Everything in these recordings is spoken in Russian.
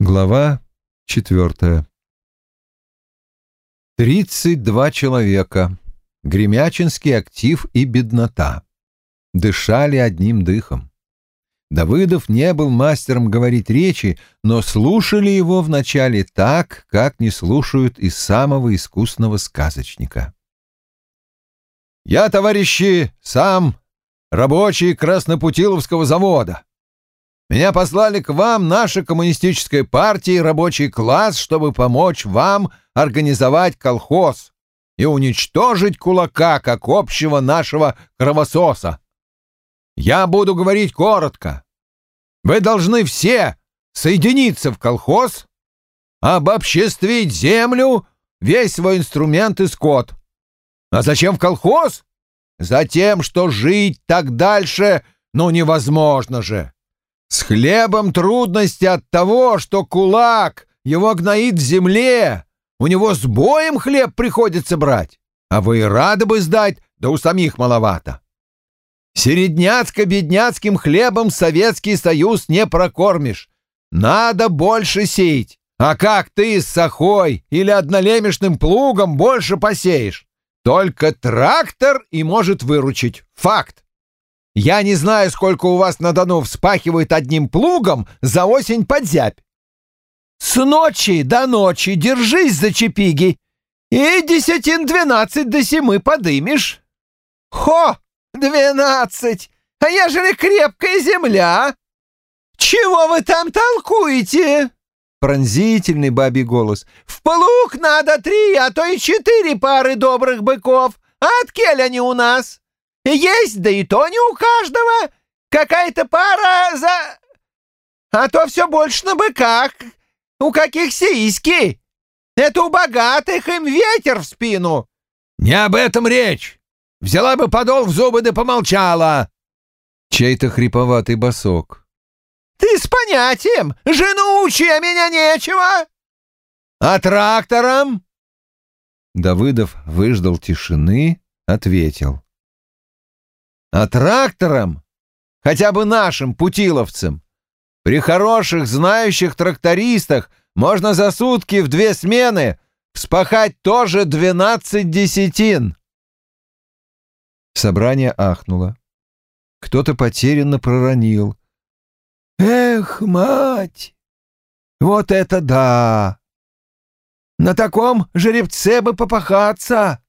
Глава четвертая. Тридцать два человека. Гремячинский актив и беднота. Дышали одним дыхом. Давыдов не был мастером говорить речи, но слушали его вначале так, как не слушают из самого искусного сказочника. «Я, товарищи, сам рабочий Краснопутиловского завода. Меня послали к вам наша коммунистическая партия и рабочий класс, чтобы помочь вам организовать колхоз и уничтожить кулака как общего нашего кровососа. Я буду говорить коротко. Вы должны все соединиться в колхоз, обобществить землю, весь свой инструмент и скот. А зачем в колхоз? Затем, что жить так дальше, ну, невозможно же. С хлебом трудности от того, что кулак его гноит в земле. У него с боем хлеб приходится брать. А вы и рады бы сдать, да у самих маловато. Середняцко-бедняцким хлебом Советский Союз не прокормишь. Надо больше сеять. А как ты с сахой или однолемешным плугом больше посеешь? Только трактор и может выручить. Факт. Я не знаю, сколько у вас на Дону вспахивают одним плугом за осень под зябь. С ночи до ночи держись за чепиги, и десятин двенадцать до семи подымешь. Хо, двенадцать, а ежели крепкая земля? Чего вы там толкуете? Пронзительный бабий голос. В плуг надо три, а то и четыре пары добрых быков. А от кель они у нас? Есть, да и то не у каждого. Какая-то пара за... А то все больше на быках. У каких сиськи? Это у богатых им ветер в спину. Не об этом речь. Взяла бы подол в зубы да помолчала. Чей-то хриповатый босок. Ты с понятием. Жену учи, а меня нечего. А трактором? Давыдов выждал тишины, ответил а трактором, хотя бы нашим путиловцам. При хороших, знающих трактористах можно за сутки в две смены вспахать тоже двенадцать десятин. Собрание ахнуло. Кто-то потерянно проронил. «Эх, мать! Вот это да! На таком жеребце бы попахаться!»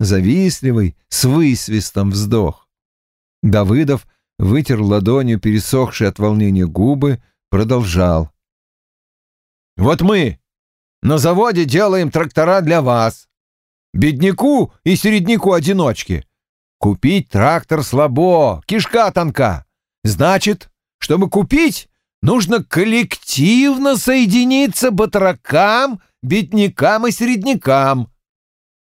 Завистливый, с высвистом вздох. Давыдов вытер ладонью пересохшие от волнения губы, продолжал. «Вот мы на заводе делаем трактора для вас, бедняку и середняку-одиночке. Купить трактор слабо, кишка тонка. Значит, чтобы купить, нужно коллективно соединиться батракам, беднякам и середнякам.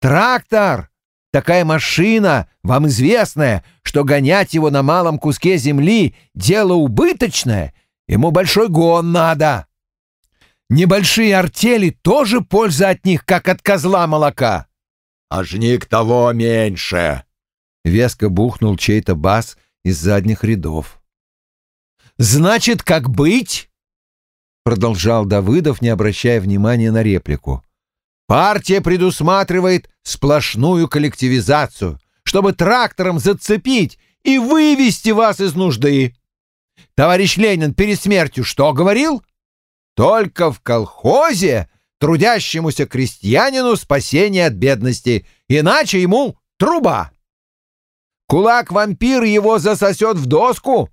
Трактор Такая машина, вам известная, что гонять его на малом куске земли — дело убыточное, ему большой гон надо. Небольшие артели тоже польза от них, как от козла молока. А жник того меньше. Веско бухнул чей-то бас из задних рядов. «Значит, как быть?» — продолжал Давыдов, не обращая внимания на реплику. Партия предусматривает сплошную коллективизацию, чтобы трактором зацепить и вывести вас из нужды. Товарищ Ленин перед смертью что говорил? Только в колхозе трудящемуся крестьянину спасение от бедности, иначе ему труба. Кулак-вампир его засосет в доску,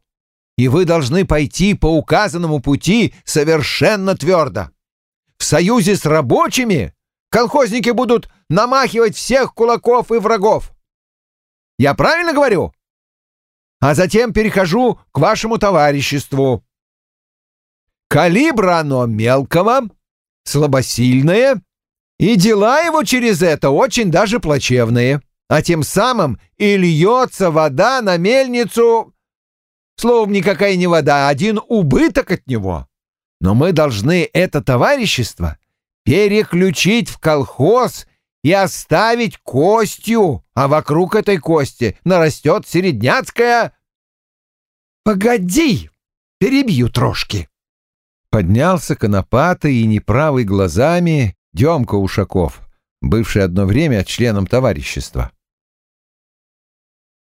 и вы должны пойти по указанному пути совершенно твердо. В союзе с рабочими Колхозники будут намахивать всех кулаков и врагов. Я правильно говорю? А затем перехожу к вашему товариществу. Калибра оно мелкого, слабосильное, и дела его через это очень даже плачевные. А тем самым и льется вода на мельницу. Словом, никакая не вода, а один убыток от него. Но мы должны это товарищество переключить в колхоз и оставить костью, а вокруг этой кости нарастет середняцкая... Погоди, перебью трошки. Поднялся конопатый и неправый глазами Демка Ушаков, бывший одно время членом товарищества.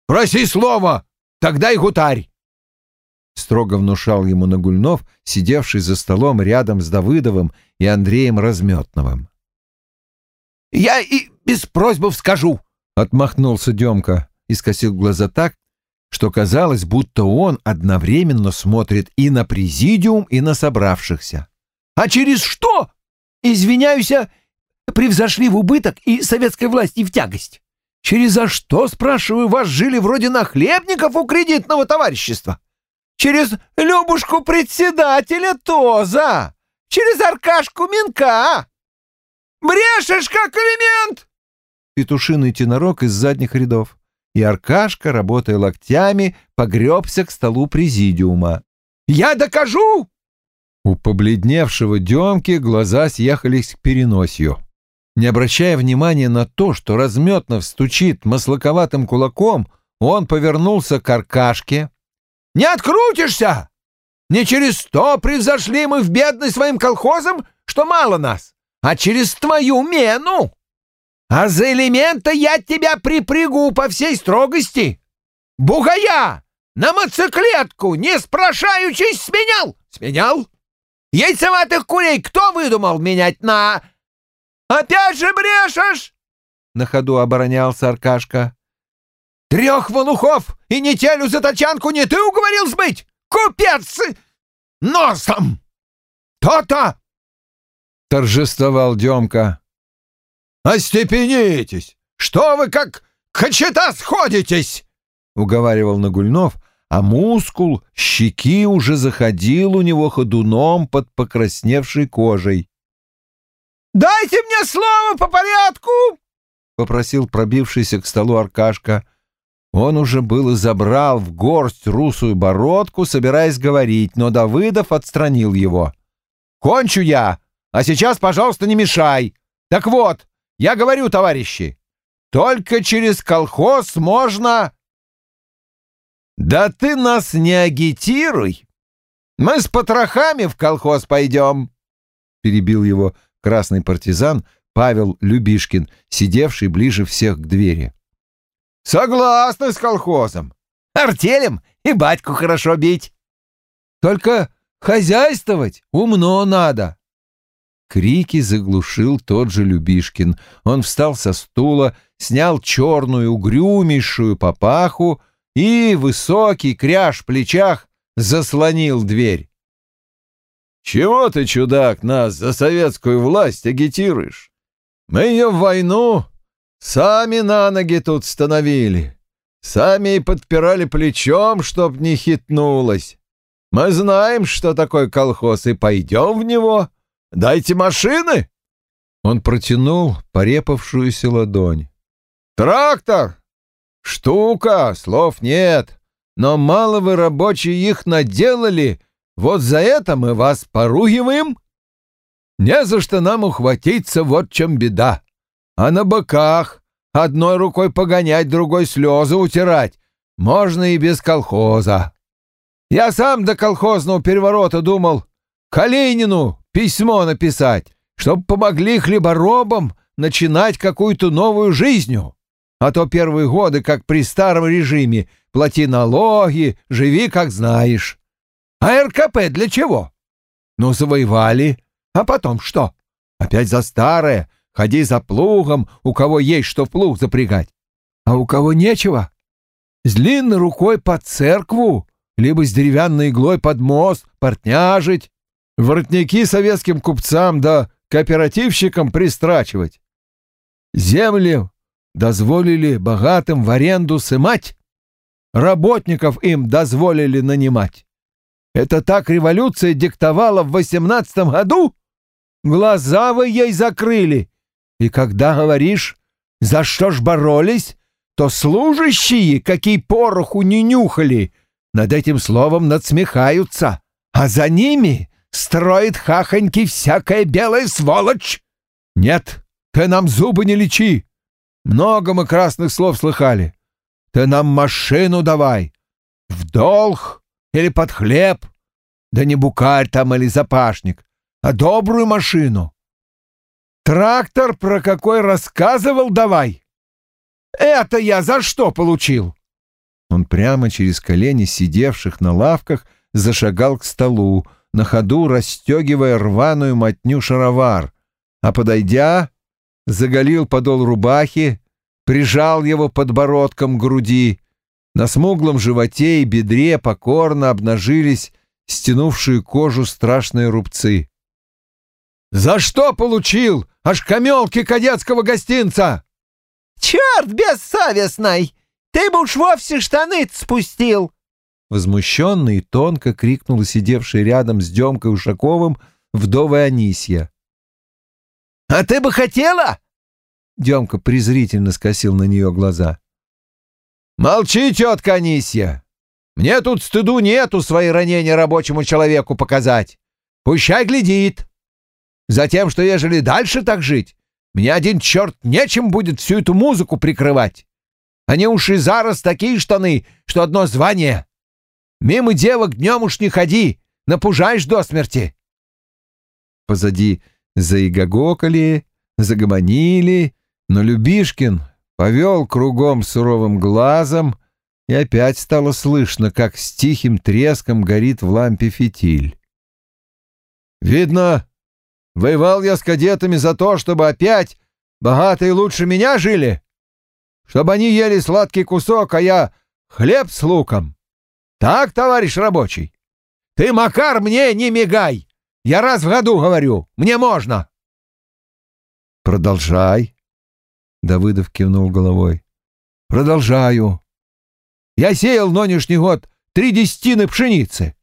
«Проси слово, тогда и гутарь!» Строго внушал ему Нагульнов, сидевший за столом рядом с Давыдовым и Андреем Разметновым. «Я и без просьбов скажу!» — отмахнулся Демка и скосил глаза так, что казалось, будто он одновременно смотрит и на президиум, и на собравшихся. «А через что? Извиняюсь, превзошли в убыток и советской власти в тягость. Через за что, спрашиваю, вас жили вроде нахлебников у кредитного товарищества? Через Любушку председателя Тоза, через Аркашку Минка. Брешешь, как элемент!» Петушиный тенорок из задних рядов и Аркашка, работая локтями, погребся к столу президиума. «Я докажу!» У побледневшего Демки глаза съехались к переносью. Не обращая внимания на то, что Разметнов стучит маслаковатым кулаком, он повернулся к Аркашке. «Не открутишься! Не через сто превзошли мы в бедность своим колхозом, что мало нас, а через твою мену!» А за элемента я тебя припрягу по всей строгости. Бугая на мотоциклетку, не спрашаючись, сменял? Сменял? Яйцеватых курей кто выдумал менять на... Опять же брешешь? На ходу оборонялся Аркашка. Трех валухов и нетелю за тачанку не ты уговорил сбыть? Купец носом! То-то! Торжествовал Демка. «Остепенитесь! Что вы как кочета сходитесь?» — уговаривал Нагульнов, а мускул щеки уже заходил у него ходуном под покрасневшей кожей. «Дайте мне слово по порядку!» — попросил пробившийся к столу Аркашка. Он уже было забрал в горсть русую бородку, собираясь говорить, но Давыдов отстранил его. «Кончу я, а сейчас, пожалуйста, не мешай. Так вот, я говорю, товарищи, только через колхоз можно... Да ты нас не агитируй. Мы с потрохами в колхоз пойдем, перебил его красный партизан Павел Любишкин, сидевший ближе всех к двери. Согласны с колхозом. Артелем и батьку хорошо бить. Только хозяйствовать умно надо. Крики заглушил тот же Любишкин. Он встал со стула, снял черную угрюмейшую папаху и, высокий кряж в плечах, заслонил дверь. «Чего ты, чудак, нас за советскую власть агитируешь? Мы ее в войну сами на ноги тут становили, сами и подпирали плечом, чтоб не хитнулось. Мы знаем, что такое колхоз, и пойдем в него». Дайте машины!» Он протянул порепавшуюся ладонь. «Трактор! Штука, слов нет, но мало вы рабочие их наделали, вот за это мы вас поругиваем. Не за что нам ухватиться, вот чем беда. А на боках одной рукой погонять, другой слезы утирать можно и без колхоза. Я сам до колхозного переворота думал, Калинину письмо написать, чтоб помогли хлеборобам начинать какую-то новую жизнью. А то первые годы, как при старом режиме, плати налоги, живи как знаешь. А РКП для чего? Ну, завоевали. А потом что? Опять за старое. Ходи за плугом, у кого есть что плуг запрягать. А у кого нечего? С длинной рукой под церкву, либо с деревянной иглой под мост, портняжить, воротники советским купцам да кооперативщикам пристрачивать. Земли дозволили богатым в аренду сымать, работников им дозволили нанимать. Это так революция диктовала в восемнадцатом году? Глаза вы ей закрыли. И когда говоришь, за что ж боролись, то служащие, какие пороху не нюхали, над этим словом надсмехаются, а за ними строит хахоньки всякая белая сволочь. Нет, ты нам зубы не лечи. Много мы красных слов слыхали. Ты нам машину давай. В долг или под хлеб. Да не букарь там или запашник, а добрую машину. Трактор про какой рассказывал давай. Это я за что получил? Он прямо через колени сидевших на лавках зашагал к столу, на ходу расстегивая рваную мотню шаровар, а, подойдя, заголил подол рубахи, прижал его подбородком к груди. На смуглом животе и бедре покорно обнажились стянувшие кожу страшные рубцы. «За что получил? Аж камелки кадетского гостинца!» «Черт бессовестный! Ты бы уж вовсе штаны спустил!» Возмущенно и тонко крикнула сидевшая рядом с Демкой Ушаковым вдова Анисья. «А ты бы хотела?» Демка презрительно скосил на нее глаза. «Молчи, тетка Анисья! Мне тут стыду нету свои ранения рабочему человеку показать. Пущай глядит. Затем, что ежели дальше так жить, мне один черт нечем будет всю эту музыку прикрывать. Они уж и зараз такие штаны, что одно звание. Мимо девок днем уж не ходи, напужаешь до смерти. Позади заигогокали, загомонили, но Любишкин повел кругом суровым глазом, и опять стало слышно, как с тихим треском горит в лампе фитиль. «Видно, воевал я с кадетами за то, чтобы опять богатые лучше меня жили, чтобы они ели сладкий кусок, а я хлеб с луком. Так, товарищ рабочий? Ты, Макар, мне не мигай! Я раз в году говорю, мне можно!» «Продолжай», — Давыдов кивнул головой. «Продолжаю. Я сеял нынешний год три десятины пшеницы.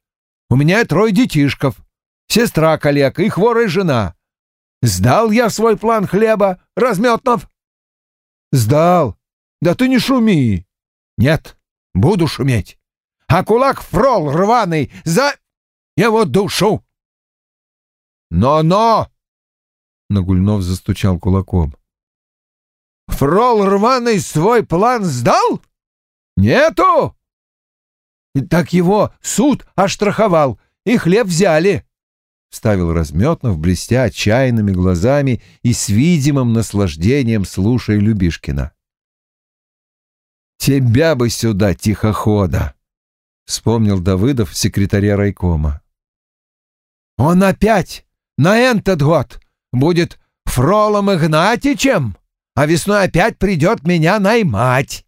У меня трое детишков, сестра коллега и хворая жена. Сдал я свой план хлеба, Разметнов?» «Сдал. Да ты не шуми». «Нет, буду шуметь. А кулак фрол рваный за его душу». «Но-но!» — Нагульнов застучал кулаком. «Фрол рваный свой план сдал?» «Нету!» «Так его суд оштрафовал, и хлеб взяли!» — вставил Разметнов, блестя отчаянными глазами и с видимым наслаждением слушая Любишкина. «Тебя бы сюда, тихохода!» — вспомнил Давыдов секретаря райкома. «Он опять на этот год будет Фролом Игнатичем, а весной опять придет меня наймать!»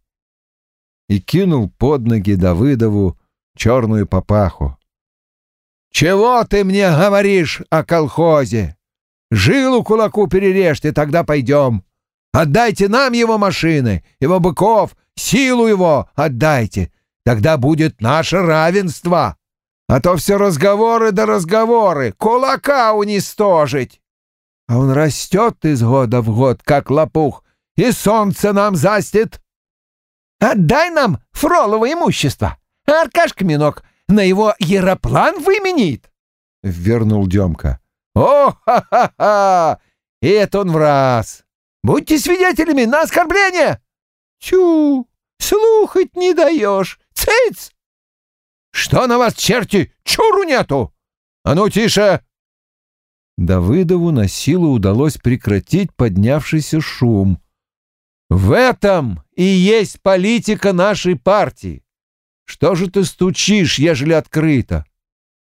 и кинул под ноги Давыдову черную папаху. «Чего ты мне говоришь о колхозе? Жилу кулаку перережьте, тогда пойдем. Отдайте нам его машины, его быков, силу его отдайте. Тогда будет наше равенство. А то все разговоры да разговоры, кулака уничтожить. А он растет из года в год, как лопух, и солнце нам застит. Отдай нам Фролово имущество, Аркашка Минок на его яроплан выменит!» — вернул Демка. «О, ха-ха-ха! И это он в раз! Будьте свидетелями на оскорбление!» «Тю, слухать не даешь! Цыц!» «Что на вас, черти, чуру нету? А ну, тише!» Давыдову на силу удалось прекратить поднявшийся шум. В этом и есть политика нашей партии. Что же ты стучишь, ежели открыто?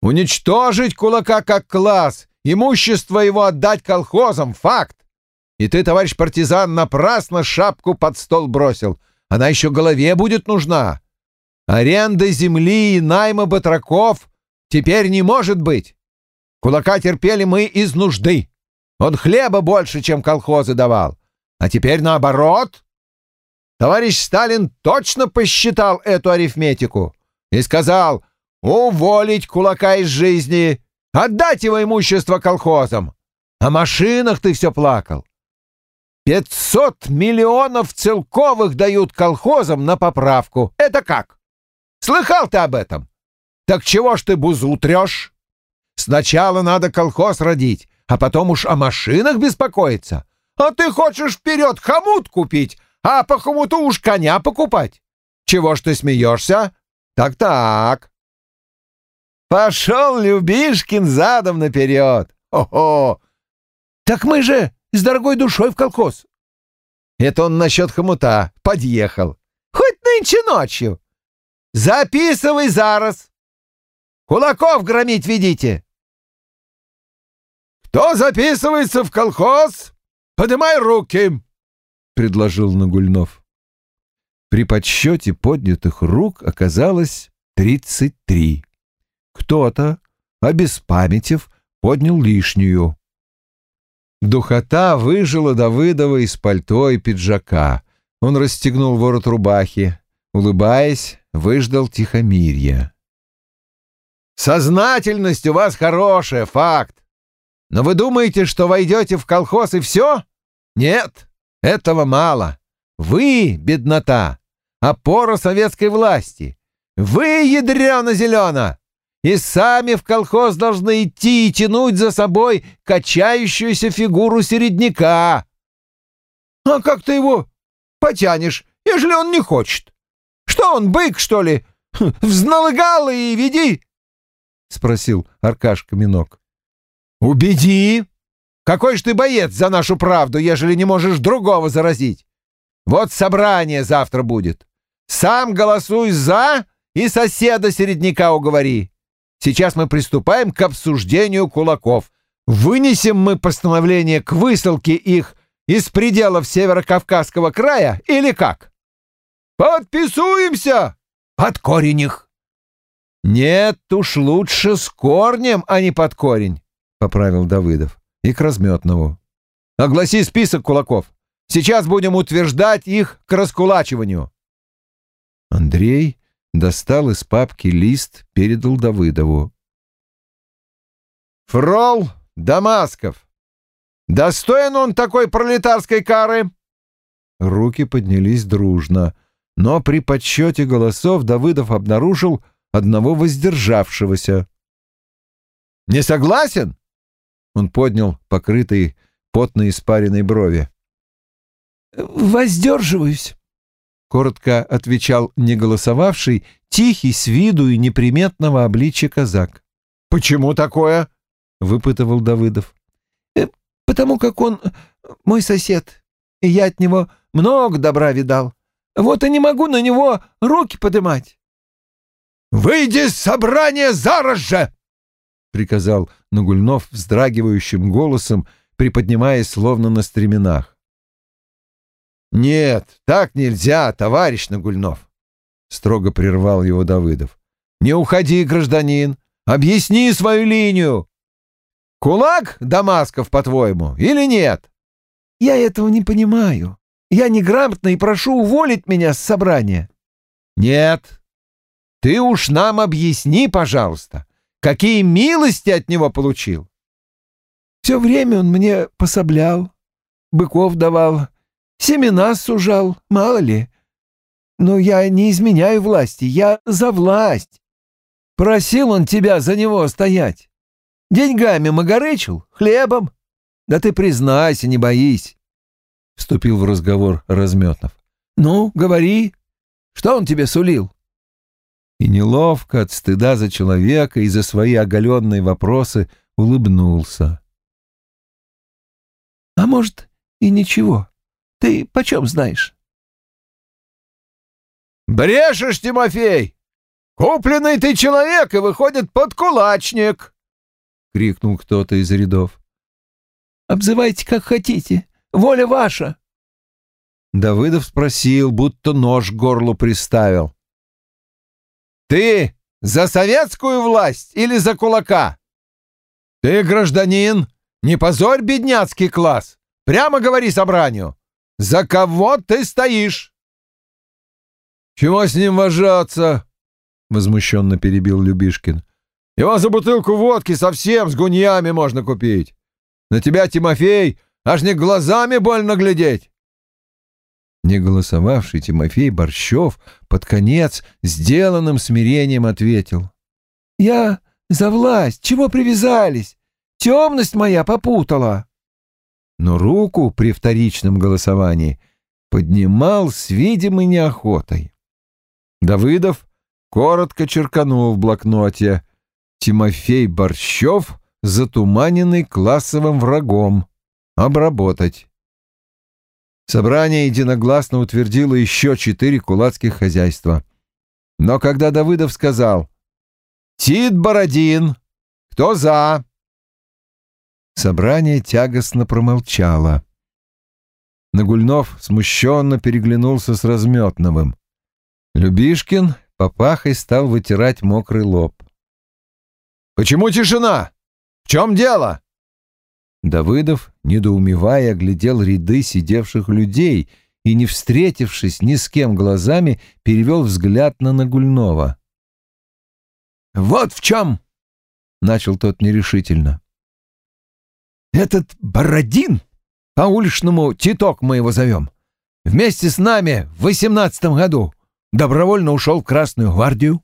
Уничтожить кулака как класс, имущество его отдать колхозам — факт. И ты, товарищ партизан, напрасно шапку под стол бросил. Она еще голове будет нужна. Аренда земли и найма батраков теперь не может быть. Кулака терпели мы из нужды. Он хлеба больше, чем колхозы давал. А теперь наоборот. Товарищ Сталин точно посчитал эту арифметику и сказал уволить кулака из жизни, отдать его имущество колхозам. О машинах ты все плакал. Пятьсот миллионов целковых дают колхозам на поправку. Это как? Слыхал ты об этом? Так чего ж ты бузу трешь? Сначала надо колхоз родить, а потом уж о машинах беспокоиться. А ты хочешь вперед хомут купить, а по хомуту уж коня покупать? Чего ж ты смеешься? Так-так. Пошел Любишкин задом наперед. Ого! Так мы же с дорогой душой в колхоз. Это он насчет хомута. Подъехал. Хоть нынче ночью. Записывай зараз. Кулаков громить ведите. Кто записывается в колхоз, поднимай руки, предложил Нагульнов. При подсчете поднятых рук оказалось тридцать три. Кто-то, обеспамятив, поднял лишнюю. Духота выжила Давыдова из пальто и пиджака. Он расстегнул ворот рубахи. Улыбаясь, выждал тихомирья. «Сознательность у вас хорошая, факт. Но вы думаете, что войдете в колхоз и все? Нет, этого мало. Вы, беднота, опора советской власти. Вы, ядрено-зелено, и сами в колхоз должны идти и тянуть за собой качающуюся фигуру середняка. А как ты его потянешь, ежели он не хочет? Что он, бык, что ли? Взналыгал и веди, — спросил Аркашка Минок. Убеди! Какой ж ты боец за нашу правду, ежели не можешь другого заразить? Вот собрание завтра будет. Сам голосуй «за» и соседа середняка уговори. Сейчас мы приступаем к обсуждению кулаков. Вынесем мы постановление к высылке их из пределов Северокавказского края или как? Подписуемся! Под корень их! Нет уж лучше с корнем, а не под корень, — поправил Давыдов. И к Разметнову. Огласи список кулаков. Сейчас будем утверждать их к раскулачиванию. Андрей достал из папки лист, передал Давыдову. Фрол Дамасков. Достоин он такой пролетарской кары? Руки поднялись дружно, но при подсчете голосов Давыдов обнаружил одного воздержавшегося. «Не согласен?» Он поднял покрытые потно испаренной брови. «Воздерживаюсь», коротко отвечал неголосовавший, тихий с виду и неприметного обличия казак. «Почему такое?» — выпытывал Давыдов. «Э, «Потому как он мой сосед, и я от него много добра видал. Вот и не могу на него руки подымать». «Выйди с собрания зараз же!» — приказал Нагульнов вздрагивающим голосом, приподнимаясь словно на стременах. «Нет, так нельзя, товарищ Нагульнов!» — строго прервал его Давыдов. «Не уходи, гражданин! Объясни свою линию! Кулак Дамасков, по-твоему, или нет?» «Я этого не понимаю. Я неграмотно и прошу уволить меня с собрания». «Нет. Ты уж нам объясни, пожалуйста, какие милости от него получил?» «Все время он мне пособлял, быков давал» Семена сужал, мало ли. Но я не изменяю власти, я за власть. Просил он тебя за него стоять. Деньгами магарычил, хлебом. Да ты признайся, не боись. Вступил в разговор Разметнов. Ну, говори, что он тебе сулил? И неловко от стыда за человека и за свои оголенные вопросы улыбнулся. А может, и ничего. Ты почем знаешь? «Брешешь, Тимофей! Купленный ты человек и выходит подкулачник!» — крикнул кто-то из рядов. «Обзывайте, как хотите. Воля ваша!» Давыдов спросил, будто нож к горлу приставил. «Ты за советскую власть или за кулака? Ты, гражданин, не позорь бедняцкий класс. Прямо говори собранию. За кого ты стоишь?» «Чего с ним вожаться?» — возмущенно перебил Любишкин. «Его за бутылку водки совсем с гуньями можно купить. На тебя, Тимофей, аж не глазами больно глядеть». Не голосовавший Тимофей Борщев под конец сделанным смирением ответил. «Я за власть. Чего привязались? Темность моя попутала» но руку при вторичном голосовании поднимал с видимой неохотой. Давыдов коротко черканул в блокноте Тимофей Борщев, затуманенный классовым врагом. Обработать. Собрание единогласно утвердило еще четыре кулацких хозяйства. Но когда Давыдов сказал «Тит Бородин, кто за?» Собрание тягостно промолчало. Нагульнов смущенно переглянулся с Разметновым. Любишкин папахой стал вытирать мокрый лоб. «Почему тишина? В чем дело?» Давыдов, недоумевая, глядел ряды сидевших людей и, не встретившись ни с кем глазами, перевел взгляд на Нагульнова. «Вот в чем!» — начал тот нерешительно. «Этот Бородин, по-уличному Титок мы его зовем, вместе с нами в восемнадцатом году добровольно ушел в Красную гвардию.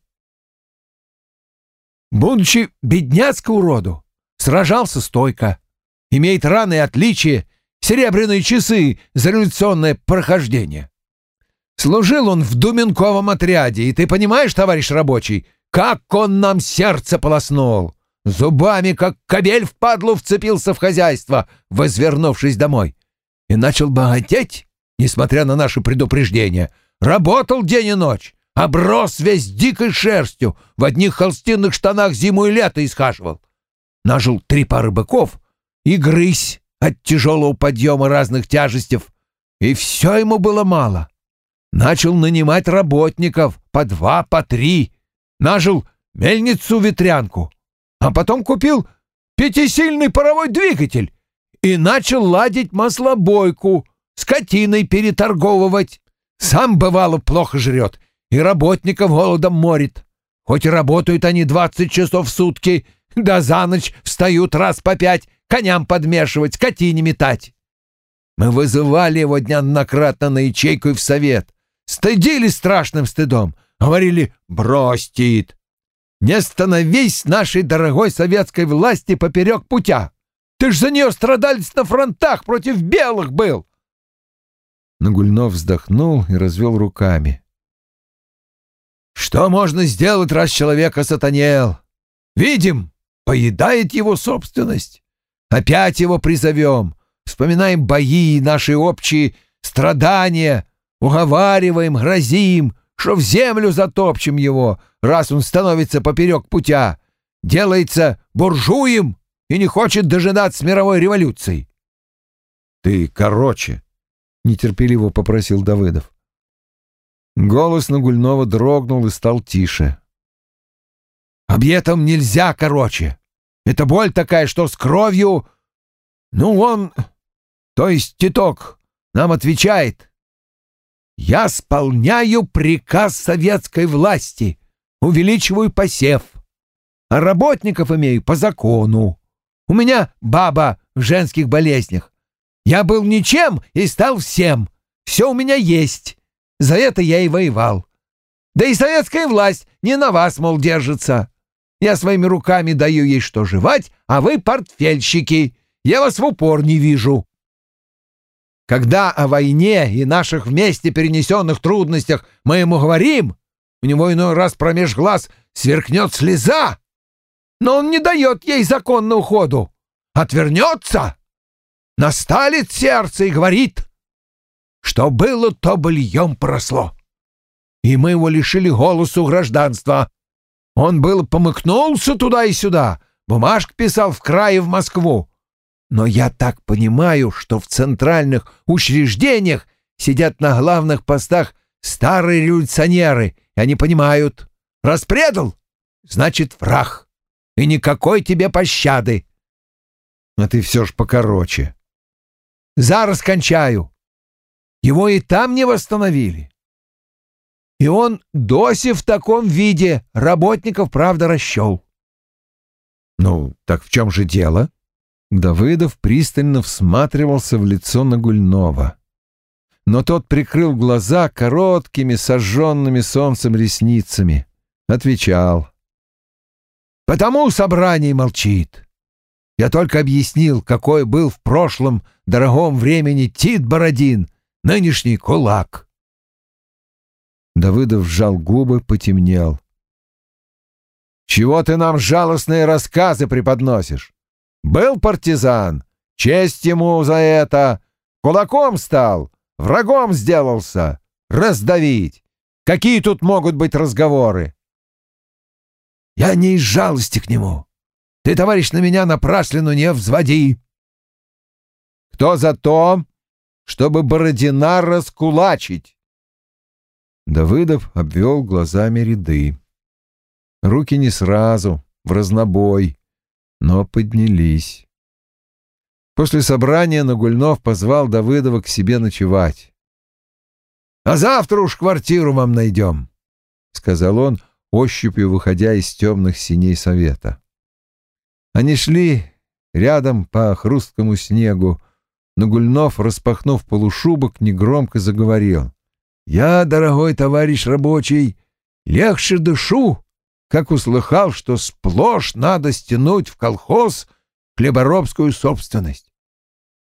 Будучи бедняцкого роду, сражался стойко, имеет раны и отличия, серебряные часы за революционное прохождение. Служил он в Думенковом отряде, и ты понимаешь, товарищ рабочий, как он нам сердце полоснул. Зубами, как кобель в падлу, вцепился в хозяйство, возвернувшись домой. И начал богатеть, несмотря на наши предупреждения. Работал день и ночь, оброс весь дикой шерстью, в одних холстинных штанах зиму и лето исхаживал. Нажил три пары быков — и грызь от тяжелого подъема разных тяжестей, и все ему было мало. Начал нанимать работников по два, по три, нажил мельницу-ветрянку, а потом купил пятисильный паровой двигатель и начал ладить маслобойку, скотиной переторговывать. Сам, бывало, плохо жрет и работников голодом морит. Хоть работают они двадцать часов в сутки, да за ночь встают раз по пять коням подмешивать, скотине метать. Мы вызывали его неоднократно на ячейку и в совет. Стыдили страшным стыдом. Говорили «брось, Тит, не становись нашей дорогой советской власти поперек путя. Ты ж за нее страдалец на фронтах против белых был!» Нагульнов вздохнул и развел руками. «Что можно сделать, раз человек осатанел? Видим, поедает его собственность. Опять его призовем, вспоминаем бои и наши общие страдания, уговариваем, грозим, что в землю затопчем его, раз он становится поперек путя, делается буржуем и не хочет дожидаться мировой революции. — Ты короче, — нетерпеливо попросил Давыдов. Голос Нагульнова дрогнул и стал тише. — Об этом нельзя короче. Это боль такая, что с кровью... Ну, он, то есть Титок, нам отвечает. Я исполняю приказ советской власти, увеличиваю посев, а работников имею по закону. У меня баба в женских болезнях. Я был ничем и стал всем. Все у меня есть. За это я и воевал. Да и советская власть не на вас, мол, держится. Я своими руками даю ей что жевать, а вы портфельщики. Я вас в упор не вижу. Когда о войне и наших вместе перенесенных трудностях мы ему говорим, у него иной раз промеж глаз сверкнет слеза, но он не дает ей законного ходу, отвернется, насталит сердце и говорит, что было, то быльем просло. И мы его лишили голосу гражданства, он был помыкнулся туда и сюда, бумажку писал в крае в Москву. Но я так понимаю, что в центральных учреждениях сидят на главных постах старые революционеры, и они понимают, распредал — значит враг, и никакой тебе пощады. А ты все ж покороче. Зараз кончаю. Его и там не восстановили. И он доси в таком виде работников, правда, расщел. Ну, так в чем же дело? Давыдов пристально всматривался в лицо Нагульнова. Но тот прикрыл глаза короткими, сожженными солнцем ресницами. Отвечал. «Потому собрание молчит. Я только объяснил, какой был в прошлом дорогом времени Тит Бородин, нынешний кулак». Давыдов сжал губы, потемнел. Чего ты нам жалостные рассказы преподносишь? Был партизан, честь ему за это. Кулаком стал, врагом сделался. Раздавить. Какие тут могут быть разговоры? Я не из жалости к нему. Ты, товарищ, на меня напраслину не взводи. Кто за то, чтобы Бородина раскулачить? Давыдов обвел глазами ряды. Руки не сразу, в разнобой, но поднялись. После собрания Нагульнов позвал Давыдова к себе ночевать. «А завтра уж квартиру вам найдем», — сказал он, ощупью выходя из темных синей совета. Они шли рядом по хрусткому снегу, но Гульнов, распахнув полушубок, негромко заговорил. «Я, дорогой товарищ рабочий, легче дышу, как услыхал, что сплошь надо стянуть в колхоз хлеборобскую собственность.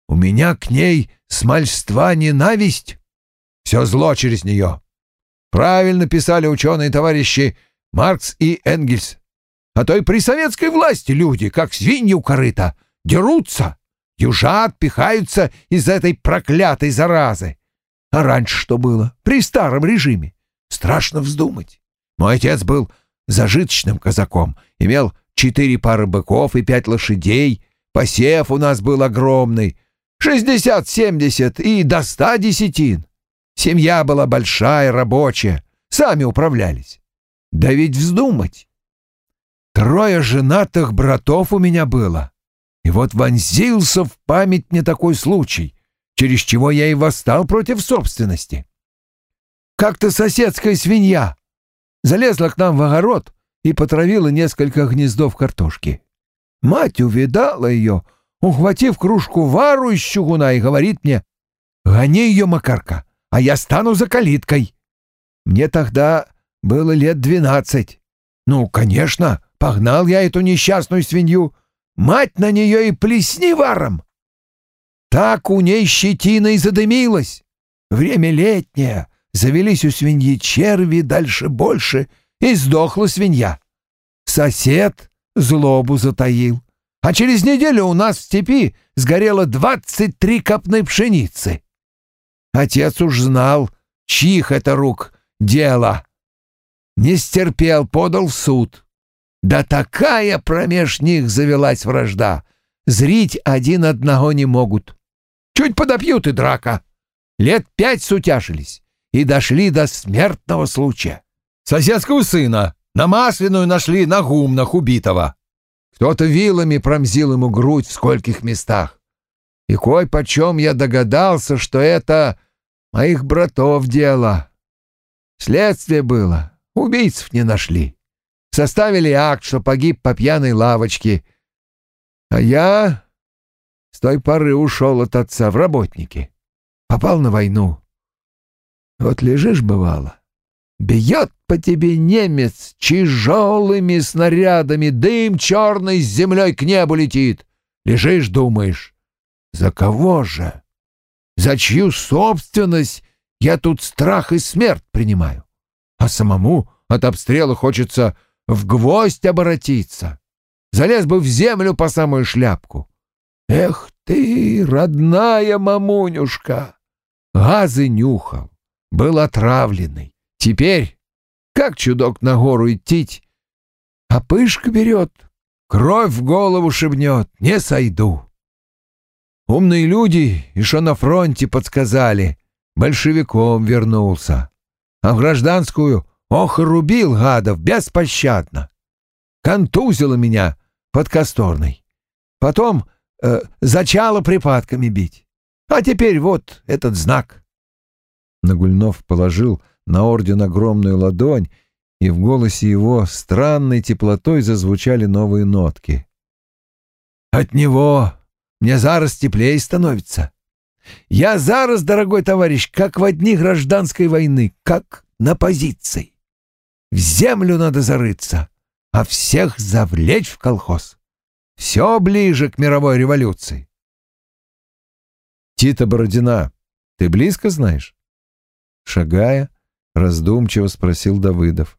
У меня к ней смальства ненависть, все зло через нее. Правильно писали ученые товарищи Маркс и Энгельс. А то и при советской власти люди, как свиньи у корыта, дерутся, южат, пихаются из этой проклятой заразы. А раньше что было? При старом режиме. Страшно вздумать. Мой отец был зажиточным казаком, имел четыре пары быков и пять лошадей, посев у нас был огромный, шестьдесят-семьдесят и до ста десятин. Семья была большая, рабочая, сами управлялись. Да ведь вздумать. Трое женатых братов у меня было. И вот вонзился в память мне такой случай, через чего я и восстал против собственности. Как-то соседская свинья залезла к нам в огород и потравила несколько гнездов картошки. Мать увидала ее, ухватив кружку вару из чугуна, и говорит мне, «Гони ее, Макарка, а я стану за калиткой». Мне тогда было лет двенадцать. Ну, конечно, погнал я эту несчастную свинью. Мать на нее и плесни варом. Так у ней щетина и задымилась. Время летнее, завелись у свиньи черви дальше больше, и сдохла свинья. Сосед злобу затаил. А через неделю у нас в степи сгорело двадцать три копны пшеницы. Отец уж знал, чьих это рук дело. Не стерпел, подал в суд. Да такая промеж них завелась вражда. Зрить один одного не могут. Чуть подопьют и драка. Лет пять сутяшились и дошли до смертного случая. Соседского сына на масляную нашли на гумнах убитого. Кто-то вилами промзил ему грудь в скольких местах. И кой почем я догадался, что это моих братов дело. Следствие было, убийцев не нашли. Составили акт, что погиб по пьяной лавочке. А я с той поры ушел от отца в работники. Попал на войну. Вот лежишь, бывало, бьет по тебе немец тяжелыми снарядами, дым черный с землей к небу летит. Лежишь, думаешь, за кого же? За чью собственность я тут страх и смерть принимаю? А самому от обстрела хочется в гвоздь оборотиться. Залез бы в землю по самую шляпку. Эх ты, родная мамунюшка! Газы нюхал, был отравленный. Теперь, как чудок на гору идти, а пышка берет, кровь в голову шибнет, не сойду. Умные люди, еще на фронте подсказали, большевиком вернулся. А в гражданскую ох рубил гадов беспощадно. Контузило меня под Косторной. Потом э, зачало припадками бить. А теперь вот этот знак. Нагульнов положил на орден огромную ладонь, и в голосе его странной теплотой зазвучали новые нотки. «От него мне зараз теплее становится. Я зараз, дорогой товарищ, как в одни гражданской войны, как на позиции. В землю надо зарыться, а всех завлечь в колхоз. Все ближе к мировой революции. Тита Бородина, ты близко знаешь? Шагая, раздумчиво спросил Давыдов.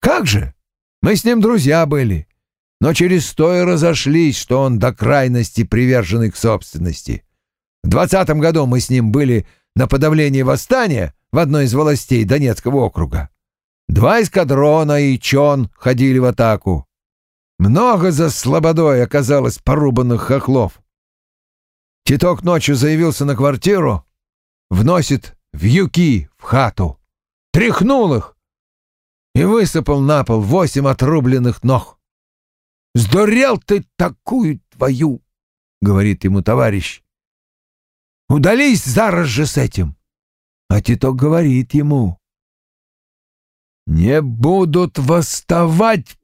Как же? Мы с ним друзья были, но через то и разошлись, что он до крайности приверженный к собственности. В двадцатом году мы с ним были на подавлении восстания в одной из властей Донецкого округа. Два эскадрона и Чон ходили в атаку. Много за слободой оказалось порубанных хохлов. Титок ночью заявился на квартиру, вносит вьюки в хату, тряхнул их и высыпал на пол восемь отрубленных ног. «Сдурел ты такую твою!» — говорит ему товарищ. «Удались зараз же с этим!» А Титок говорит ему. «Не будут восставать,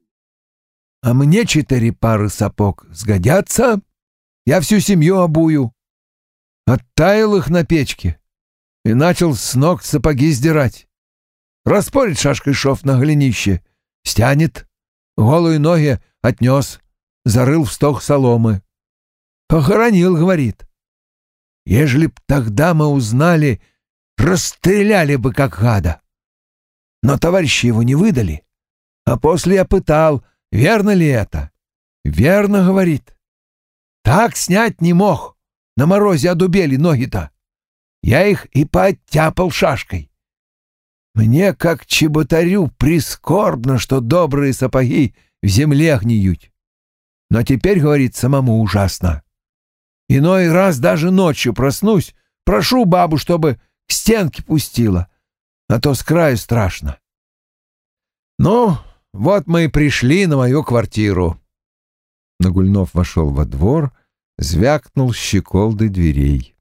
а мне четыре пары сапог сгодятся?» Я всю семью обую. Оттаял их на печке и начал с ног сапоги сдирать. Распорит шашкой шов на глинище, стянет, голые ноги отнес, зарыл в сток соломы. Похоронил, говорит. Ежели б тогда мы узнали, расстреляли бы как гада. Но товарищи его не выдали. А после я пытал, верно ли это? Верно, говорит. Так снять не мог. На морозе одубели ноги-то. Я их и пооттяпал шашкой. Мне, как чеботарю, прискорбно, что добрые сапоги в земле гниют. Но теперь, говорит, самому ужасно. Иной раз даже ночью проснусь, прошу бабу, чтобы к стенке пустила, а то с краю страшно. Ну, вот мы и пришли на мою квартиру. Нагульнов вошел во двор, звякнул щеколды дверей.